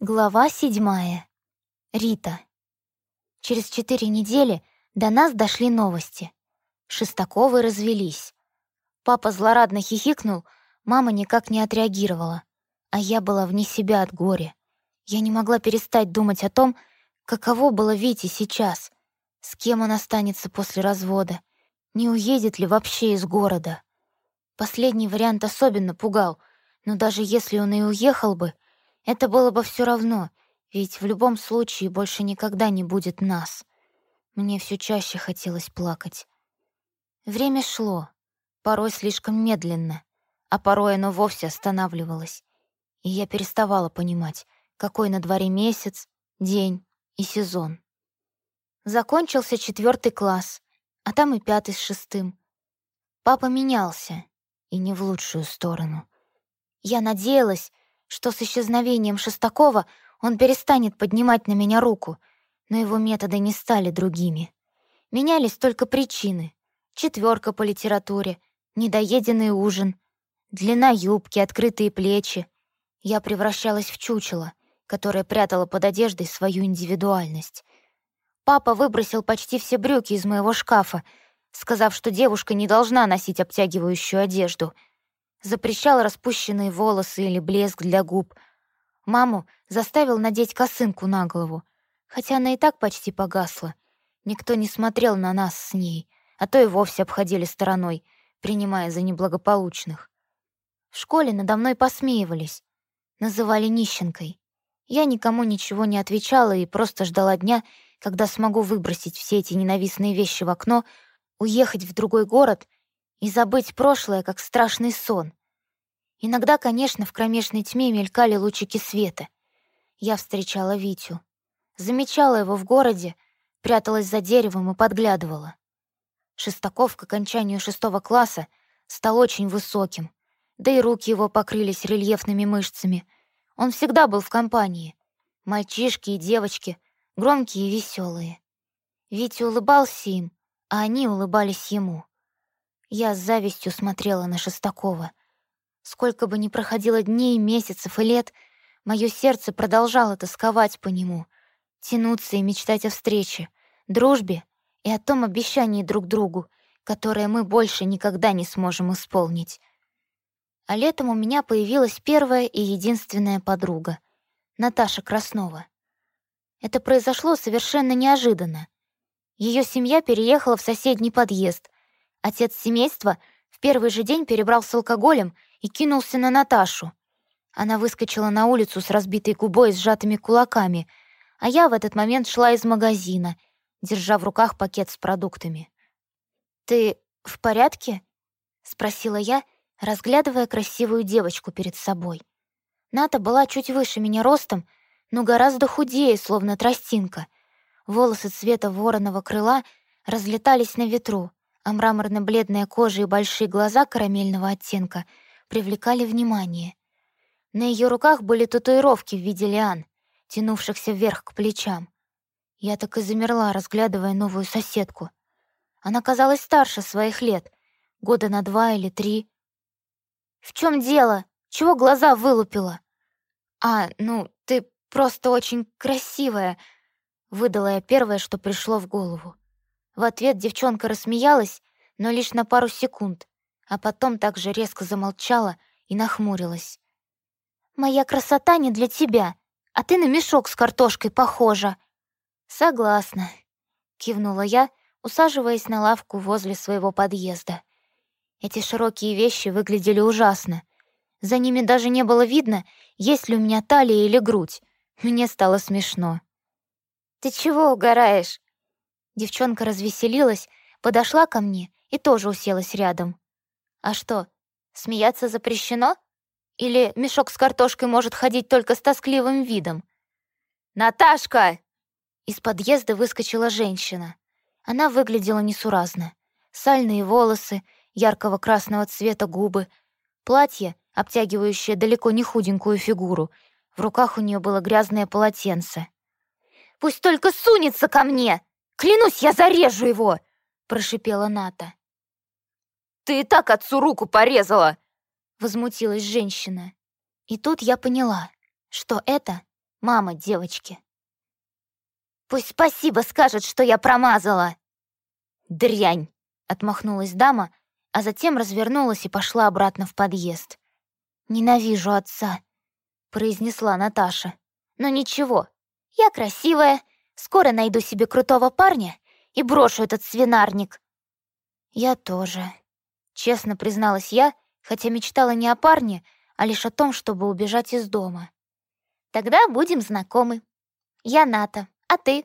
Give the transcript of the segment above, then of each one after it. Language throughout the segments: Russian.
Глава седьмая. Рита. Через четыре недели до нас дошли новости. Шестаковы развелись. Папа злорадно хихикнул, мама никак не отреагировала. А я была вне себя от горя. Я не могла перестать думать о том, каково было Вите сейчас, с кем он останется после развода, не уедет ли вообще из города. Последний вариант особенно пугал, но даже если он и уехал бы — это было бы все равно, ведь в любом случае больше никогда не будет нас. Мне все чаще хотелось плакать. Время шло, порой слишком медленно, а порой оно вовсе останавливалось. И я переставала понимать, какой на дворе месяц, день и сезон. Закончился четвертый класс, а там и пятый с шестым. Папа менялся, и не в лучшую сторону. Я надеялась, что с исчезновением Шестакова он перестанет поднимать на меня руку, но его методы не стали другими. Менялись только причины. Четверка по литературе, недоеденный ужин, длина юбки, открытые плечи. Я превращалась в чучело, которое прятало под одеждой свою индивидуальность. Папа выбросил почти все брюки из моего шкафа, сказав, что девушка не должна носить обтягивающую одежду — запрещал распущенные волосы или блеск для губ. Маму заставил надеть косынку на голову, хотя она и так почти погасла. Никто не смотрел на нас с ней, а то и вовсе обходили стороной, принимая за неблагополучных. В школе надо мной посмеивались, называли нищенкой. Я никому ничего не отвечала и просто ждала дня, когда смогу выбросить все эти ненавистные вещи в окно, уехать в другой город и забыть прошлое, как страшный сон. Иногда, конечно, в кромешной тьме мелькали лучики света. Я встречала Витю. Замечала его в городе, пряталась за деревом и подглядывала. Шестаков к окончанию шестого класса стал очень высоким, да и руки его покрылись рельефными мышцами. Он всегда был в компании. Мальчишки и девочки, громкие и веселые. Витя улыбался им, а они улыбались ему. Я с завистью смотрела на Шестакова. Сколько бы ни проходило дней, месяцев и лет, мое сердце продолжало тосковать по нему, тянуться и мечтать о встрече, дружбе и о том обещании друг другу, которое мы больше никогда не сможем исполнить. А летом у меня появилась первая и единственная подруга — Наташа Краснова. Это произошло совершенно неожиданно. Ее семья переехала в соседний подъезд — Отец семейства в первый же день перебрал с алкоголем и кинулся на Наташу. Она выскочила на улицу с разбитой губой и сжатыми кулаками, а я в этот момент шла из магазина, держа в руках пакет с продуктами. «Ты в порядке?» — спросила я, разглядывая красивую девочку перед собой. Ната была чуть выше меня ростом, но гораздо худее, словно тростинка. Волосы цвета вороного крыла разлетались на ветру а мраморно-бледная кожа и большие глаза карамельного оттенка привлекали внимание. На ее руках были татуировки в виде лиан, тянувшихся вверх к плечам. Я так и замерла, разглядывая новую соседку. Она казалась старше своих лет, года на два или три. «В чем дело? Чего глаза вылупила?» «А, ну, ты просто очень красивая», — выдала я первое, что пришло в голову. В ответ девчонка рассмеялась, но лишь на пару секунд, а потом также резко замолчала и нахмурилась. «Моя красота не для тебя, а ты на мешок с картошкой похожа». «Согласна», — кивнула я, усаживаясь на лавку возле своего подъезда. Эти широкие вещи выглядели ужасно. За ними даже не было видно, есть ли у меня талия или грудь. Мне стало смешно. «Ты чего угораешь?» Девчонка развеселилась, подошла ко мне и тоже уселась рядом. «А что, смеяться запрещено? Или мешок с картошкой может ходить только с тоскливым видом?» «Наташка!» Из подъезда выскочила женщина. Она выглядела несуразно. Сальные волосы, яркого красного цвета губы, платье, обтягивающее далеко не худенькую фигуру. В руках у нее было грязное полотенце. «Пусть только сунется ко мне!» Клянусь, я зарежу его!» — прошипела Ната. «Ты и так отцу руку порезала!» — возмутилась женщина. И тут я поняла, что это мама девочки. Пусть спасибо скажет, что я промазала. Дрянь, отмахнулась дама, а затем развернулась и пошла обратно в подъезд. Ненавижу отца, произнесла Наташа. Но ничего, я красивая, скоро найду себе крутого парня и брошу этот свинарник. Я тоже, честно призналась я, хотя мечтала не о парне, а лишь о том, чтобы убежать из дома. Тогда будем знакомы. Я Ната, а ты?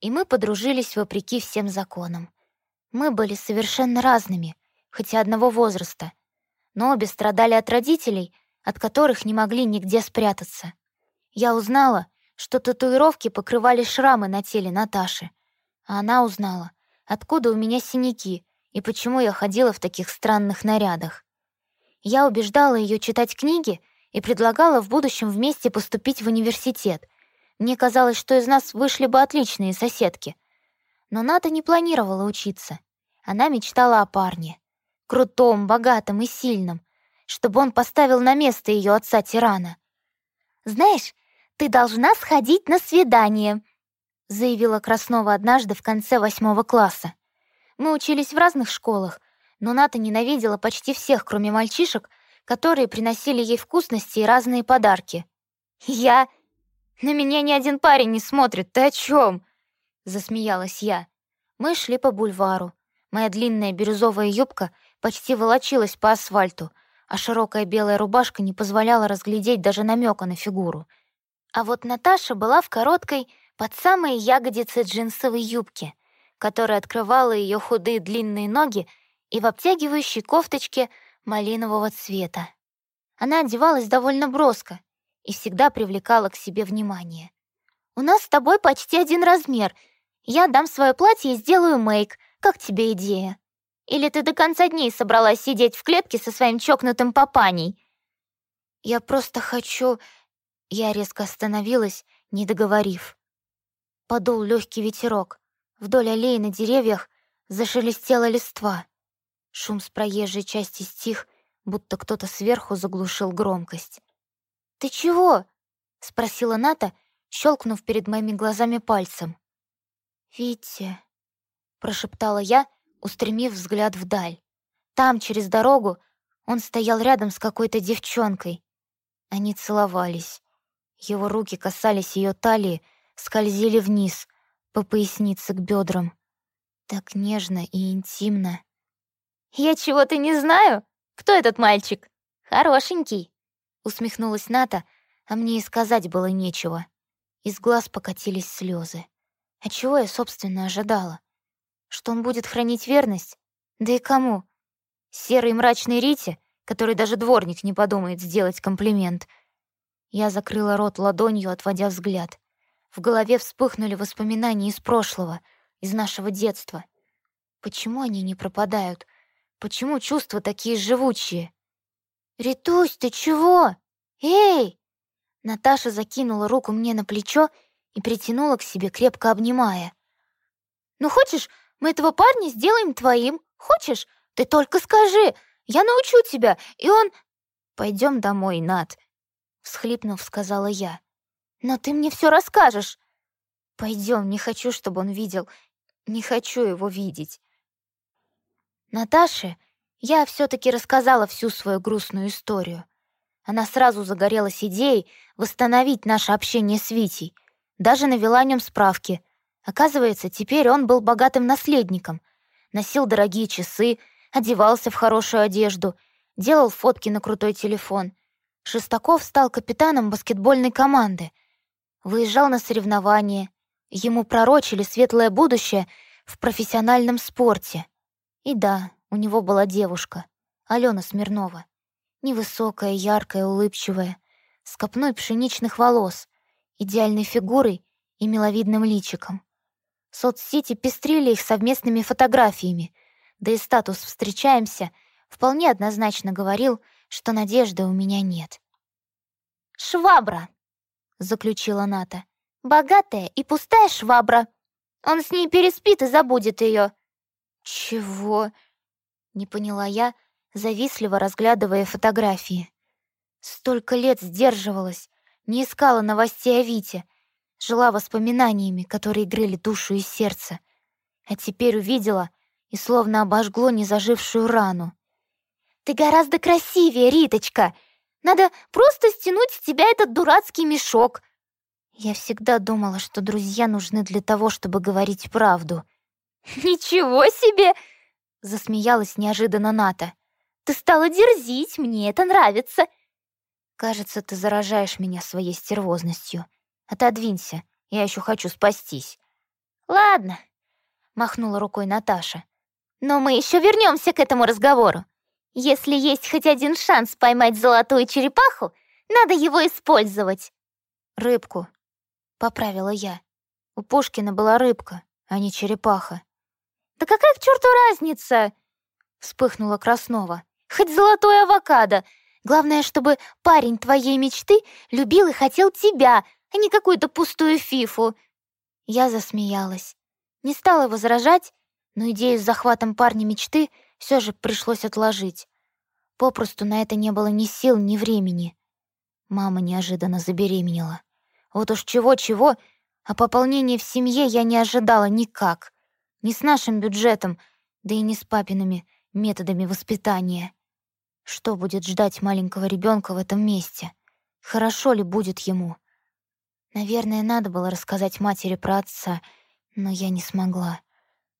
И мы подружились вопреки всем законам. Мы были совершенно разными, хотя одного возраста, но обе страдали от родителей, от которых не могли нигде спрятаться. Я узнала, что татуировки покрывали шрамы на теле Наташи, а она узнала, откуда у меня синяки и почему я ходила в таких странных нарядах. Я убеждала ее читать книги и предлагала в будущем вместе поступить в университет. Мне казалось, что из нас вышли бы отличные соседки. Но Ната не планировала учиться. Она мечтала о парне. Крутом, богатом и сильном, чтобы он поставил на место ее отца-тирана. «Знаешь, ты должна сходить на свидание», — заявила Краснова однажды в конце восьмого класса. Мы учились в разных школах, но Ната ненавидела почти всех, кроме мальчишек, которые приносили ей вкусности и разные подарки. «Я? На меня ни один парень не смотрит, ты о чем? Засмеялась я. Мы шли по бульвару. Моя длинная бирюзовая юбка почти волочилась по асфальту, а широкая белая рубашка не позволяла разглядеть даже намека на фигуру. А вот Наташа была в короткой, под самые ягодицы джинсовой юбки, которая открывала ее худые длинные ноги и в обтягивающей кофточке малинового цвета. Она одевалась довольно броско и всегда привлекала к себе внимание. «У нас с тобой почти один размер. Я дам свое платье и сделаю мейк. Как тебе идея? Или ты до конца дней собралась сидеть в клетке со своим чокнутым папаней?» «Я просто хочу...» Я резко остановилась, не договорив. Подул легкий ветерок. Вдоль аллеи на деревьях зашелестела листва. Шум с проезжей части стих, будто кто-то сверху заглушил громкость. «Ты чего?» — спросила Ната, щелкнув перед моими глазами пальцем. «Витя», — прошептала я, устремив взгляд вдаль. Там, через дорогу, он стоял рядом с какой-то девчонкой. Они целовались. Его руки касались ее талии, скользили вниз, по пояснице к бедрам. Так нежно и интимно. «Я чего-то не знаю? Кто этот мальчик? Хорошенький!» Усмехнулась Ната, а мне и сказать было нечего. Из глаз покатились слезы. А чего я, собственно, ожидала? Что он будет хранить верность? Да и кому? Серой мрачной Рите, которой даже дворник не подумает сделать комплимент. Я закрыла рот ладонью, отводя взгляд. В голове вспыхнули воспоминания из прошлого, из нашего детства. Почему они не пропадают? Почему чувства такие живучие? «Ритусь, ты чего? Эй!» Наташа закинула руку мне на плечо и притянула к себе, крепко обнимая. «Ну, хочешь, мы этого парня сделаем твоим? Хочешь? Ты только скажи, я научу тебя, и он...» «Пойдем домой, Нат», — всхлипнув, сказала я. «Но ты мне все расскажешь». «Пойдем, не хочу, чтобы он видел. Не хочу его видеть». Наташе я все-таки рассказала всю свою грустную историю. Она сразу загорелась идеей восстановить наше общение с Витей. Даже навела о нем справки. Оказывается, теперь он был богатым наследником. Носил дорогие часы, одевался в хорошую одежду, делал фотки на крутой телефон. Шестаков стал капитаном баскетбольной команды. Выезжал на соревнования. Ему пророчили светлое будущее в профессиональном спорте. И да, у него была девушка, Алена Смирнова. Невысокая, яркая, улыбчивая, с копной пшеничных волос, идеальной фигурой и миловидным личиком. Соцсети пестрили их совместными фотографиями, да и статус «встречаемся» вполне однозначно говорил, что надежды у меня нет. «Швабра!» — заключила Ната. «Богатая и пустая швабра. Он с ней переспит и забудет ее. «Чего?» — не поняла я, завистливо разглядывая фотографии. Столько лет сдерживалась, не искала новостей о Вите, жила воспоминаниями, которые грели душу и сердце. А теперь увидела и словно обожгло незажившую рану. «Ты гораздо красивее, Риточка! Надо просто стянуть с тебя этот дурацкий мешок!» Я всегда думала, что друзья нужны для того, чтобы говорить правду. «Ничего себе!» — засмеялась неожиданно Ната. «Ты стала дерзить, мне это нравится!» «Кажется, ты заражаешь меня своей стервозностью. Отодвинься, я еще хочу спастись». «Ладно», — махнула рукой Наташа. «Но мы еще вернемся к этому разговору. Если есть хоть один шанс поймать золотую черепаху, надо его использовать». «Рыбку», — поправила я. У Пушкина была рыбка, а не черепаха. «Да какая к черту разница?» — вспыхнула Краснова. «Хоть золотой авокадо, Главное, чтобы парень твоей мечты любил и хотел тебя, а не какую-то пустую фифу». Я засмеялась. Не стала возражать, но идею с захватом парня мечты все же пришлось отложить. Попросту на это не было ни сил, ни времени. Мама неожиданно забеременела. Вот уж чего-чего, а пополнения в семье я не ожидала никак. Ни с нашим бюджетом, да и не с папиными методами воспитания. Что будет ждать маленького ребенка в этом месте? Хорошо ли будет ему? Наверное, надо было рассказать матери про отца, но я не смогла.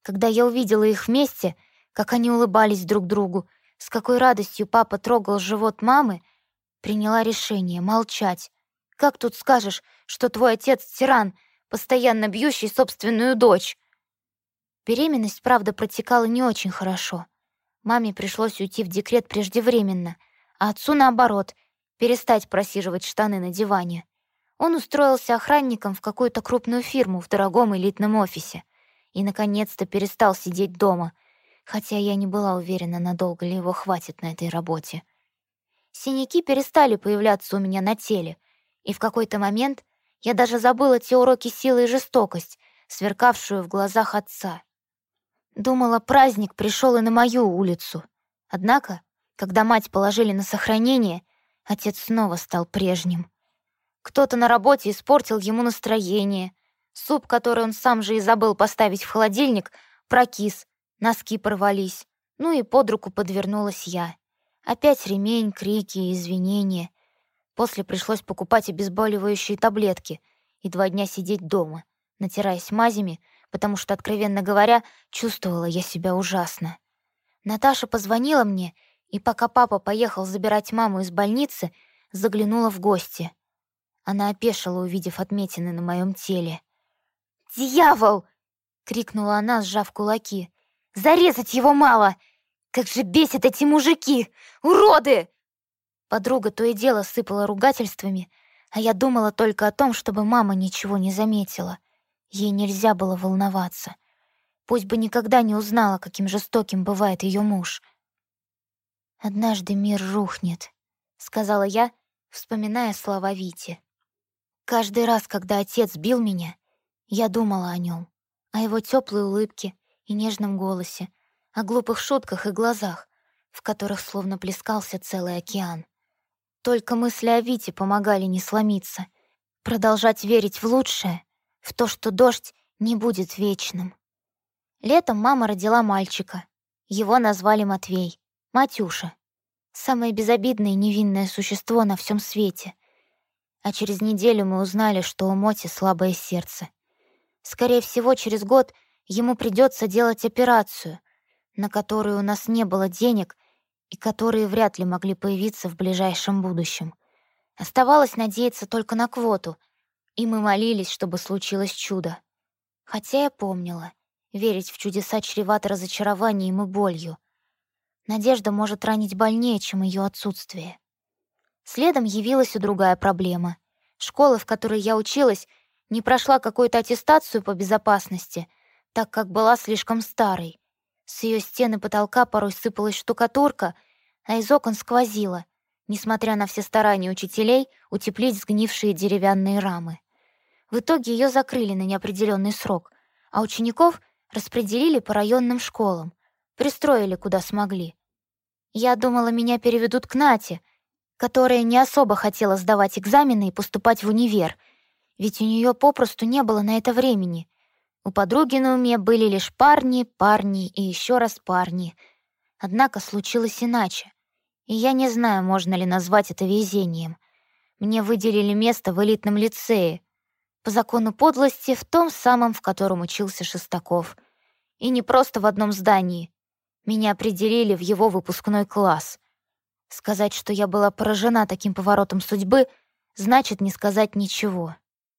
Когда я увидела их вместе, как они улыбались друг другу, с какой радостью папа трогал живот мамы, приняла решение молчать. Как тут скажешь, что твой отец тиран, постоянно бьющий собственную дочь? Беременность, правда, протекала не очень хорошо. Маме пришлось уйти в декрет преждевременно, а отцу, наоборот, перестать просиживать штаны на диване. Он устроился охранником в какую-то крупную фирму в дорогом элитном офисе и, наконец-то, перестал сидеть дома, хотя я не была уверена, надолго ли его хватит на этой работе. Синяки перестали появляться у меня на теле, и в какой-то момент я даже забыла те уроки силы и жестокость, сверкавшую в глазах отца. Думала, праздник пришел и на мою улицу. Однако, когда мать положили на сохранение, отец снова стал прежним. Кто-то на работе испортил ему настроение. Суп, который он сам же и забыл поставить в холодильник, прокис, носки порвались. Ну и под руку подвернулась я. Опять ремень, крики и извинения. После пришлось покупать обезболивающие таблетки и два дня сидеть дома, натираясь мазями, потому что, откровенно говоря, чувствовала я себя ужасно. Наташа позвонила мне, и пока папа поехал забирать маму из больницы, заглянула в гости. Она опешила, увидев отметины на моем теле. «Дьявол!» — крикнула она, сжав кулаки. «Зарезать его мало! Как же бесят эти мужики! Уроды!» Подруга то и дело сыпала ругательствами, а я думала только о том, чтобы мама ничего не заметила. Ей нельзя было волноваться. Пусть бы никогда не узнала, каким жестоким бывает ее муж. «Однажды мир рухнет», — сказала я, вспоминая слова Вити. Каждый раз, когда отец бил меня, я думала о нем, о его теплой улыбке и нежном голосе, о глупых шутках и глазах, в которых словно плескался целый океан. Только мысли о Вите помогали не сломиться, продолжать верить в лучшее в то, что дождь не будет вечным. Летом мама родила мальчика. Его назвали Матвей, Матюша. Самое безобидное и невинное существо на всем свете. А через неделю мы узнали, что у Моти слабое сердце. Скорее всего, через год ему придется делать операцию, на которую у нас не было денег и которые вряд ли могли появиться в ближайшем будущем. Оставалось надеяться только на квоту — и мы молились, чтобы случилось чудо. Хотя я помнила, верить в чудеса чревато разочарованием и болью. Надежда может ранить больнее, чем ее отсутствие. Следом явилась и другая проблема. Школа, в которой я училась, не прошла какую-то аттестацию по безопасности, так как была слишком старой. С ее стены потолка порой сыпалась штукатурка, а из окон сквозило, несмотря на все старания учителей утеплить сгнившие деревянные рамы. В итоге ее закрыли на неопределенный срок, а учеников распределили по районным школам, пристроили куда смогли. Я думала, меня переведут к Нате, которая не особо хотела сдавать экзамены и поступать в универ, ведь у нее попросту не было на это времени. У подруги на уме были лишь парни, парни и еще раз парни. Однако случилось иначе. И я не знаю, можно ли назвать это везением. Мне выделили место в элитном лицее. По закону подлости, в том самом, в котором учился Шестаков. И не просто в одном здании. Меня определили в его выпускной класс. Сказать, что я была поражена таким поворотом судьбы, значит не сказать ничего.